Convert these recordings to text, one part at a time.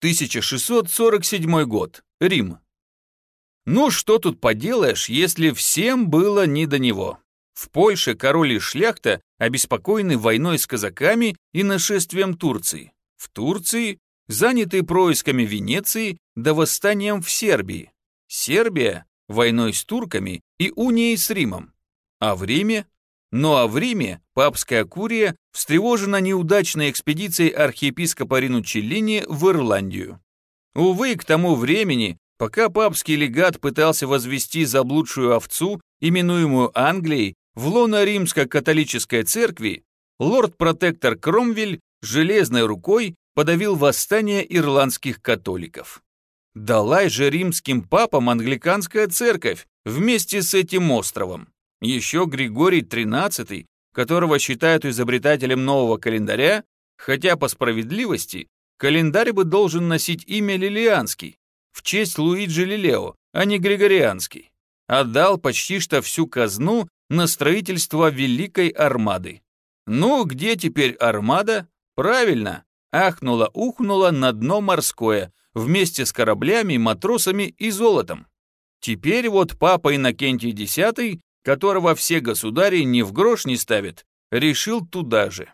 1647 год. Рим. Ну что тут поделаешь, если всем было не до него. В Польше король и шляхта обеспокоены войной с казаками и нашествием Турции. В Турции заняты происками Венеции да восстанием в Сербии. Сербия – войной с турками и унией с Римом. А в Риме? Ну а в Риме папская курия встревожена неудачной экспедицией архиепископа Ринучеллини в Ирландию. Увы, к тому времени, пока папский легат пытался возвести заблудшую овцу, именуемую Англией, в лоно римско-католической церкви, лорд-протектор Кромвель железной рукой подавил восстание ирландских католиков. Далай же римским папам англиканская церковь вместе с этим островом. Еще Григорий XIII, которого считают изобретателем нового календаря, хотя по справедливости календарь бы должен носить имя Лилианский, в честь Луиджи Лилео, а не Григорианский, отдал почти что всю казну на строительство Великой Армады. Ну, где теперь Армада? Правильно, ахнула-ухнула на дно морское, вместе с кораблями, матросами и золотом. Теперь вот папа Иннокентий X, которого все государи ни в грош не ставят, решил туда же.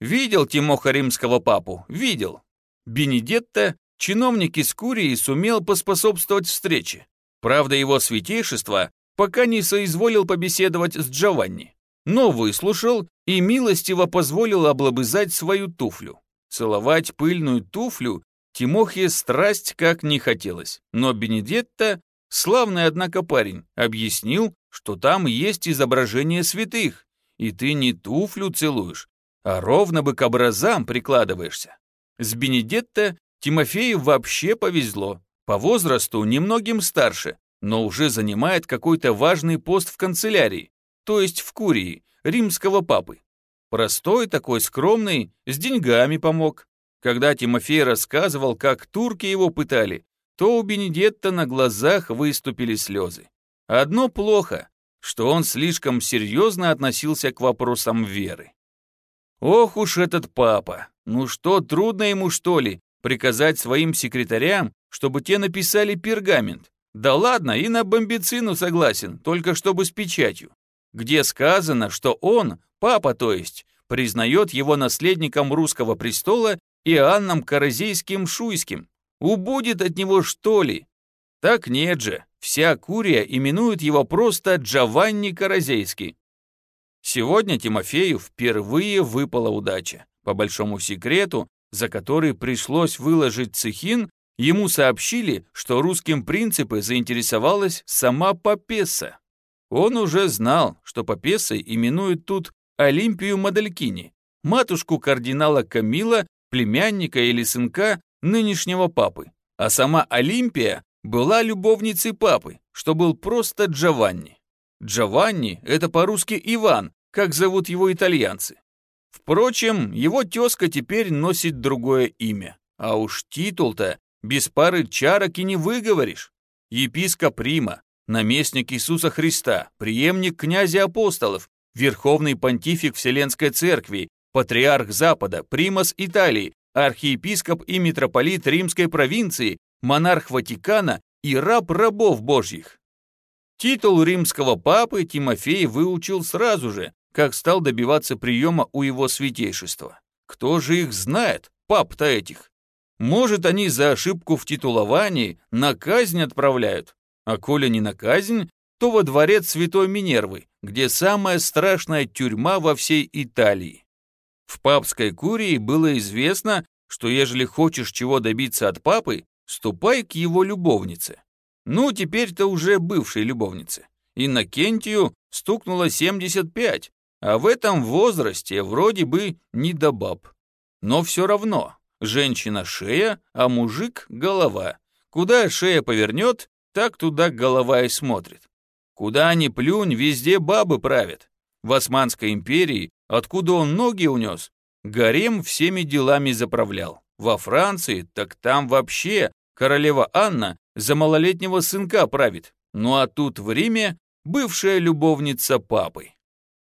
Видел Тимоха римского папу? Видел. Бенедетто, чиновник из Курии, сумел поспособствовать встрече. Правда, его святейшество пока не соизволил побеседовать с Джованни, но выслушал и милостиво позволил облобызать свою туфлю. Целовать пыльную туфлю Тимохе страсть как не хотелось, но Бенедетто, славный однако парень, объяснил, что там есть изображение святых, и ты не туфлю целуешь, а ровно бы к образам прикладываешься. С Бенедетто Тимофею вообще повезло, по возрасту немногим старше, но уже занимает какой-то важный пост в канцелярии, то есть в курии, римского папы. Простой такой скромный, с деньгами помог. Когда Тимофей рассказывал, как турки его пытали, то у Бенедетта на глазах выступили слезы. Одно плохо, что он слишком серьезно относился к вопросам веры. Ох уж этот папа! Ну что, трудно ему, что ли, приказать своим секретарям, чтобы те написали пергамент, да ладно, и на бомбицину согласен, только чтобы с печатью. Где сказано, что он, папа то есть, признает его наследником русского престола Иоанном Каразейским Шуйским. Убудет от него что ли? Так нет же, вся Курия именует его просто Джованни Каразейский. Сегодня Тимофею впервые выпала удача. По большому секрету, за который пришлось выложить цехин, Ему сообщили, что русским принципы заинтересовалась сама Папесса. Он уже знал, что Папессой именуют тут Олимпию Маделькини, матушку кардинала Камила, племянника или сынка нынешнего папы. А сама Олимпия была любовницей папы, что был просто Джованни. Джованни – это по-русски Иван, как зовут его итальянцы. Впрочем, его тезка теперь носит другое имя, а уж титул-то без пары чарок и не выговоришь. Епископ Рима, наместник Иисуса Христа, преемник князя апостолов, верховный понтифик Вселенской Церкви, патриарх Запада, примас Италии, архиепископ и митрополит Римской провинции, монарх Ватикана и раб рабов божьих. Титул римского папы Тимофей выучил сразу же, как стал добиваться приема у его святейшества. Кто же их знает, пап-то этих? Может, они за ошибку в титуловании на казнь отправляют, а коли не на казнь, то во дворец Святой Минервы, где самая страшная тюрьма во всей Италии. В папской курии было известно, что ежели хочешь чего добиться от папы, ступай к его любовнице. Ну, теперь-то уже бывшей любовнице. Иннокентию стукнуло 75, а в этом возрасте вроде бы не до баб. Но все равно Женщина – шея, а мужик – голова. Куда шея повернет, так туда голова и смотрит. Куда ни плюнь, везде бабы правят. В Османской империи, откуда он ноги унес, гарем всеми делами заправлял. Во Франции, так там вообще королева Анна за малолетнего сынка правит. Ну а тут в Риме бывшая любовница папы.